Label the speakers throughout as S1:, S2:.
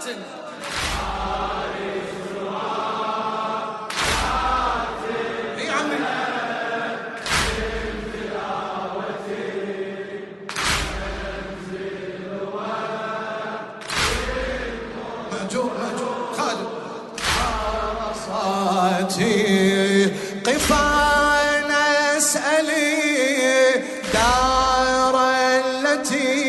S1: صلوات اي عمي دار التي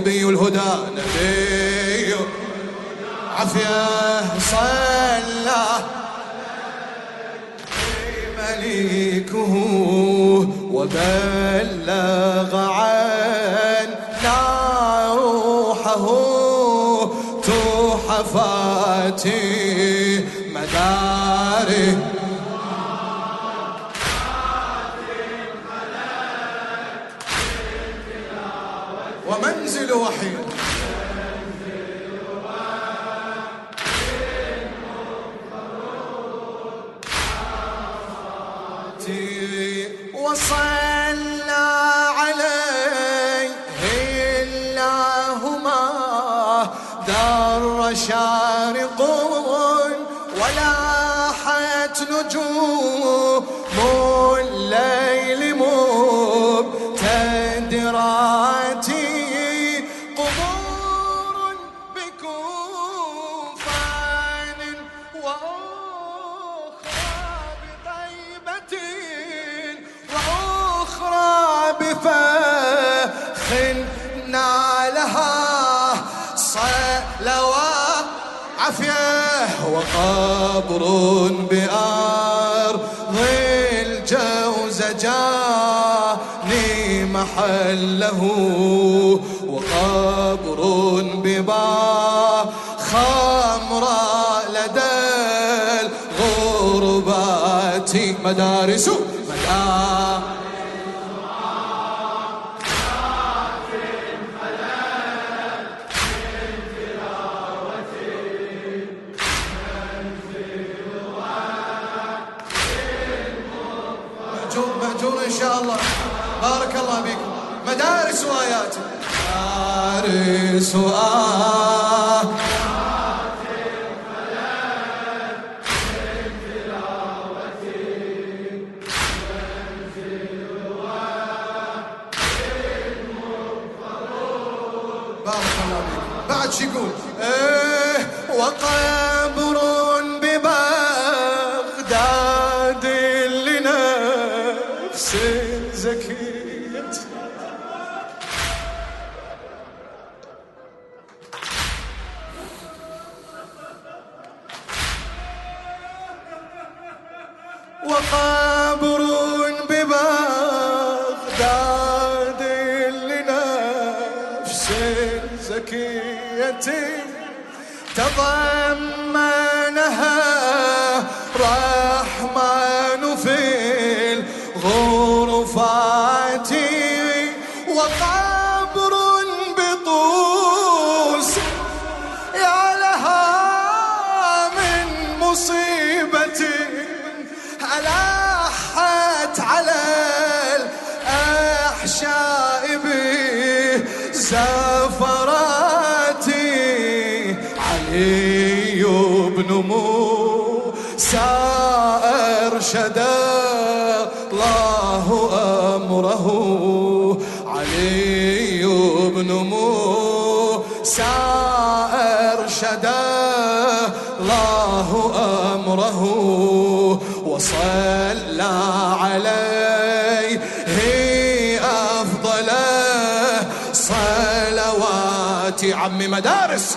S1: نبي الهدى نبي عافية صلى مليكه وبلغ وصلى عليه اللهم دار شارق ولاحت نجوم. وقبر بأرض الجوزجان محله وقبر ببا خمرا لدى الغربات مدارس مدارس مدارس وآيات مدارس وآيات بعد شو يقول؟ ايه وقبر ببغداد لنفس زكية زكية تضمنها علي بن موسى سائر شدا الله أمره علي بن موسى أرشدا الله أمره وصلى عليه أفضل صلوات عم مدارس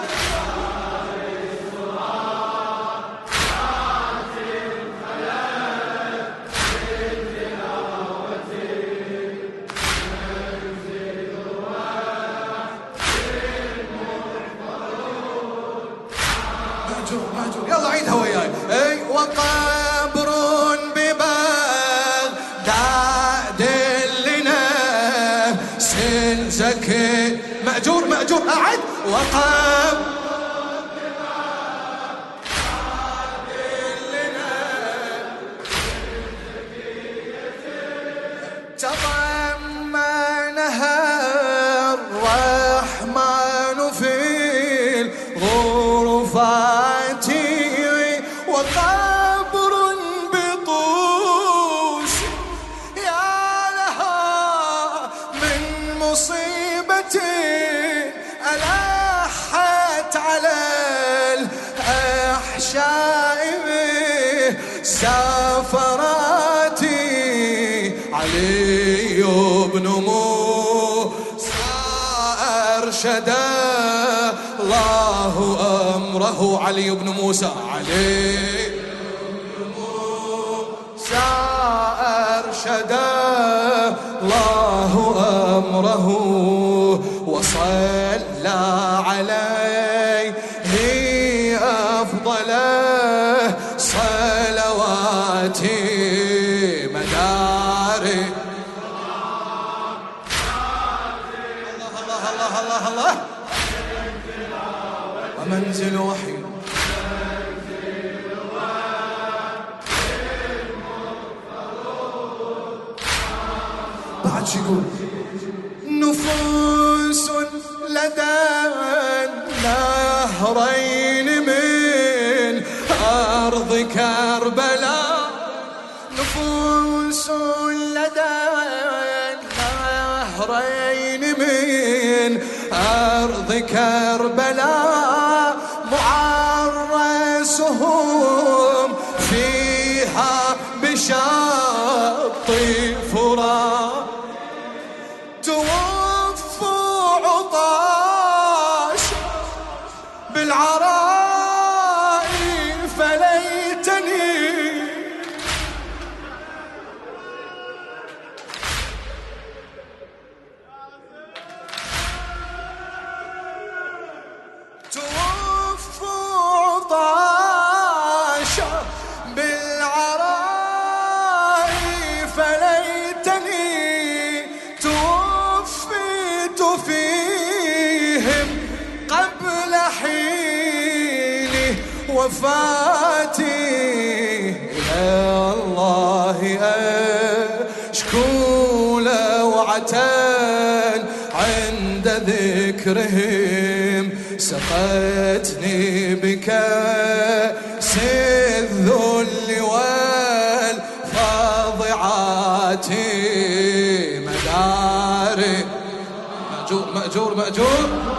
S1: وقال الأحشاء سافراتي علي بن موسى أرشدا الله أمره علي بن موسى. علي بن موسى أرشدا الله أمره وصلى عليه شو يقول نفوس لدى النهرين من أرض كربلاء. نفوس لدى النهرين من أرض كربلاء. معرسهم فيها بشط وفاتي إلى الله أشكو لوعة عند ذكرهم سقتني بكأس الذل والفاضعات مداري مأجور مأجور مأجور.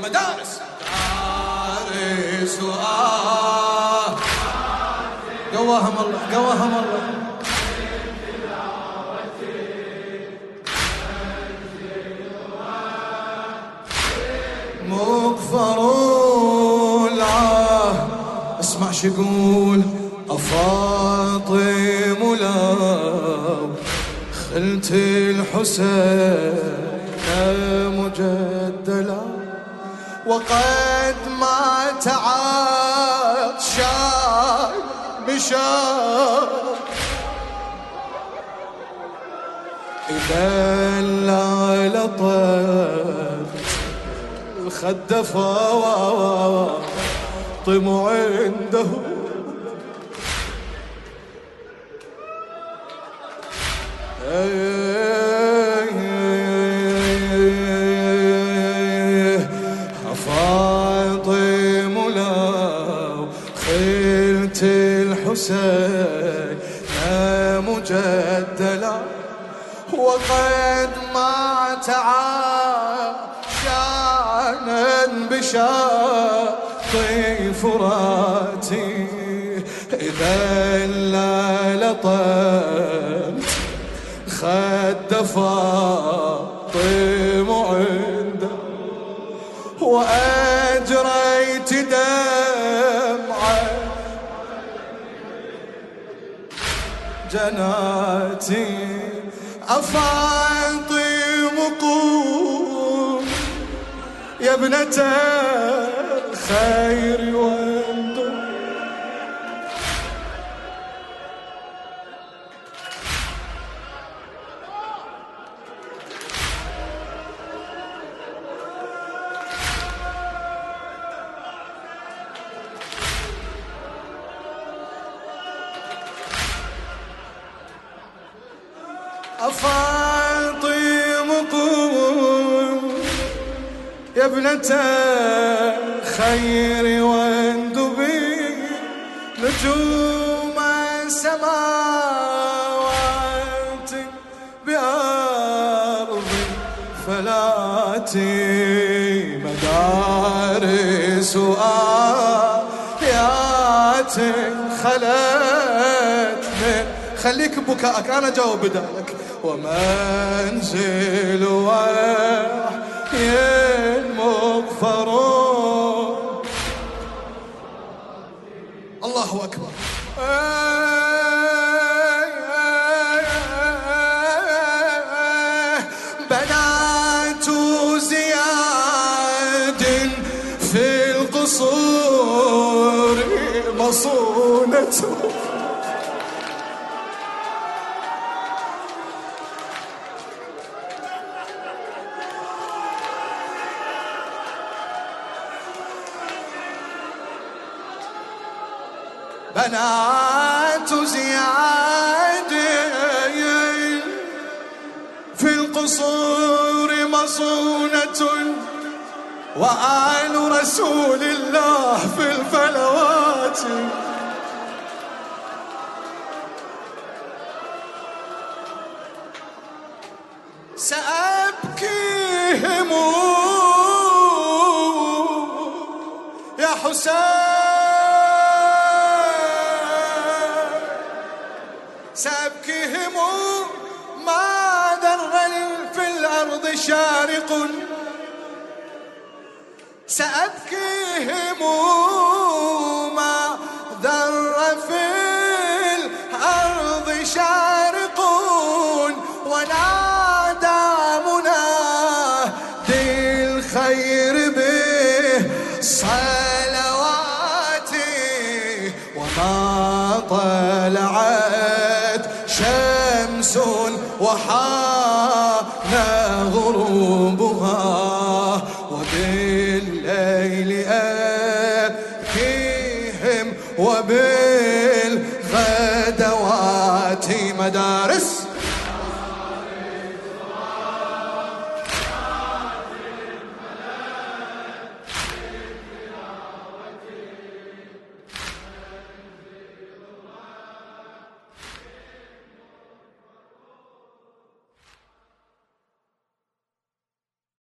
S1: مدارس مدارس آه قواهم الله قواهم الله مغفر العاه اسمع شو يقول أفاطم لو خلت الحسين وقد ما تعاد شاي بشاي إذا لا لطف الخد طمع عنده. فاطم الحسين مجدلا وقد ما تعاشانا بشاطئ فراتي إذا لا لطمت خد فاطم بناتي أفاطم قوم يا ابنة الخير والخير. يا ابنة الخير واندبي نجوم السماوات بأرض فلاتي مدارس آيات خلت خليك بكاءك، أنا جاوب بدالك. ومنزل وحي بنات زياد في القصور مصونة وآل رسول الله في الفلوات. سأبكيهم يا حسين. سأبكيهم ما در في الأرض شارق. سأبكيهم ما ذر في الأرض شارق. وبالغدوات مدارس.